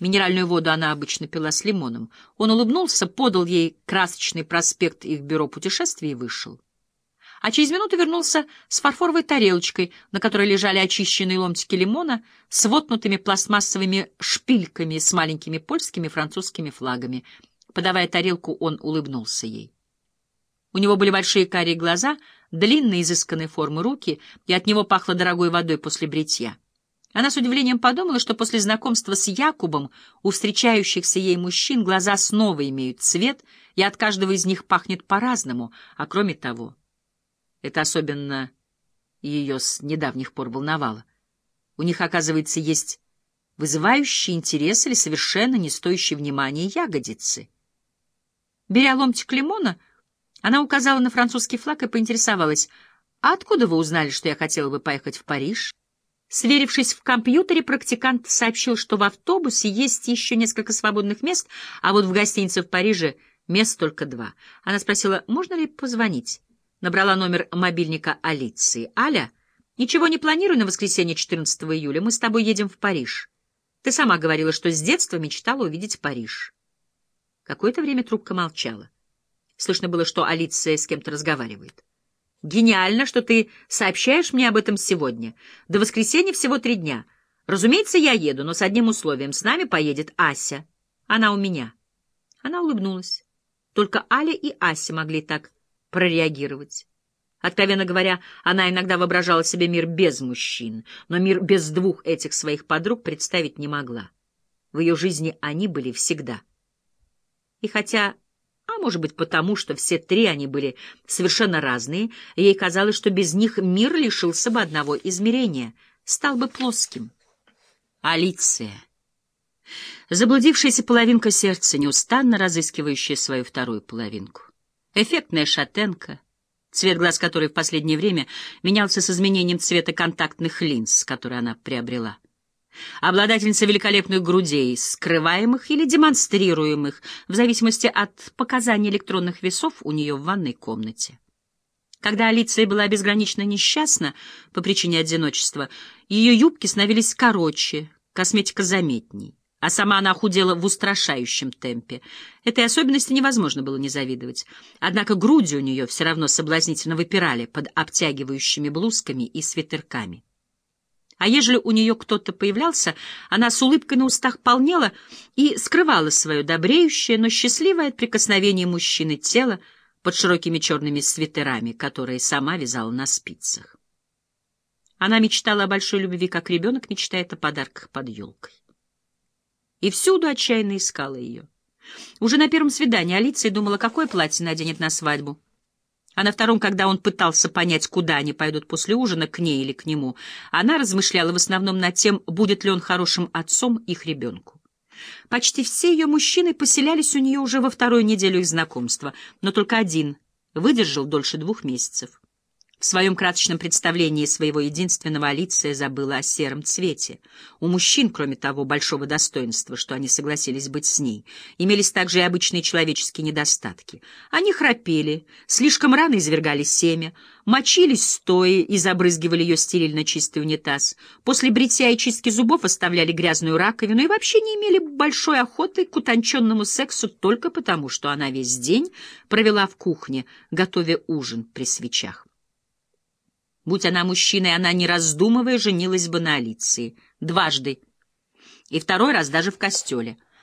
Минеральную воду она обычно пила с лимоном. Он улыбнулся, подал ей красочный проспект их бюро путешествий и вышел. А через минуту вернулся с фарфоровой тарелочкой, на которой лежали очищенные ломтики лимона с вотнутыми пластмассовыми шпильками с маленькими польскими и французскими флагами. Подавая тарелку, он улыбнулся ей. У него были большие карие глаза, длинные изысканные формы руки, и от него пахло дорогой водой после бритья. Она с удивлением подумала, что после знакомства с Якубом у встречающихся ей мужчин глаза снова имеют цвет, и от каждого из них пахнет по-разному, а кроме того, это особенно ее с недавних пор волновало. У них, оказывается, есть вызывающий интерес или совершенно не стоящий внимания ягодицы. Беря ломтик лимона, она указала на французский флаг и поинтересовалась, «А откуда вы узнали, что я хотела бы поехать в Париж?» Сверившись в компьютере, практикант сообщил, что в автобусе есть еще несколько свободных мест, а вот в гостинице в Париже мест только два. Она спросила, можно ли позвонить. Набрала номер мобильника Алиции. «Аля, ничего не планирую на воскресенье 14 июля. Мы с тобой едем в Париж. Ты сама говорила, что с детства мечтала увидеть Париж». Какое-то время трубка молчала. Слышно было, что Алиция с кем-то разговаривает. Гениально, что ты сообщаешь мне об этом сегодня. До воскресенья всего три дня. Разумеется, я еду, но с одним условием. С нами поедет Ася. Она у меня. Она улыбнулась. Только Аля и Ася могли так прореагировать. Откровенно говоря, она иногда воображала себе мир без мужчин, но мир без двух этих своих подруг представить не могла. В ее жизни они были всегда. И хотя может быть потому, что все три они были совершенно разные, ей казалось, что без них мир лишился бы одного измерения, стал бы плоским. Алиция. Заблудившаяся половинка сердца, неустанно разыскивающая свою вторую половинку. Эффектная шатенка, цвет глаз которой в последнее время менялся с изменением цвета контактных линз, которые она приобрела обладательница великолепных грудей, скрываемых или демонстрируемых, в зависимости от показаний электронных весов у нее в ванной комнате. Когда Алиция была безгранично несчастна по причине одиночества, ее юбки становились короче, косметика заметней, а сама она худела в устрашающем темпе. Этой особенности невозможно было не завидовать. Однако груди у нее все равно соблазнительно выпирали под обтягивающими блузками и свитерками. А ежели у нее кто-то появлялся, она с улыбкой на устах полнела и скрывала свое добреющее, но счастливое от прикосновения мужчины тело под широкими черными свитерами, которые сама вязала на спицах. Она мечтала о большой любви, как ребенок мечтает о подарках под елкой. И всюду отчаянно искала ее. Уже на первом свидании Алиция думала, какое платье наденет на свадьбу. А на втором, когда он пытался понять, куда они пойдут после ужина, к ней или к нему, она размышляла в основном над тем, будет ли он хорошим отцом их ребенку. Почти все ее мужчины поселялись у нее уже во вторую неделю их знакомства, но только один выдержал дольше двух месяцев. В своем красочном представлении своего единственного Алиция забыла о сером цвете. У мужчин, кроме того большого достоинства, что они согласились быть с ней, имелись также и обычные человеческие недостатки. Они храпели, слишком рано извергали семя, мочились стоя и забрызгивали ее стерильно чистый унитаз. После бритья и чистки зубов оставляли грязную раковину и вообще не имели большой охоты к утонченному сексу только потому, что она весь день провела в кухне, готовя ужин при свечах. Будь она мужчиной, она, не раздумывая, женилась бы на Алиции. Дважды. И второй раз даже в костеле.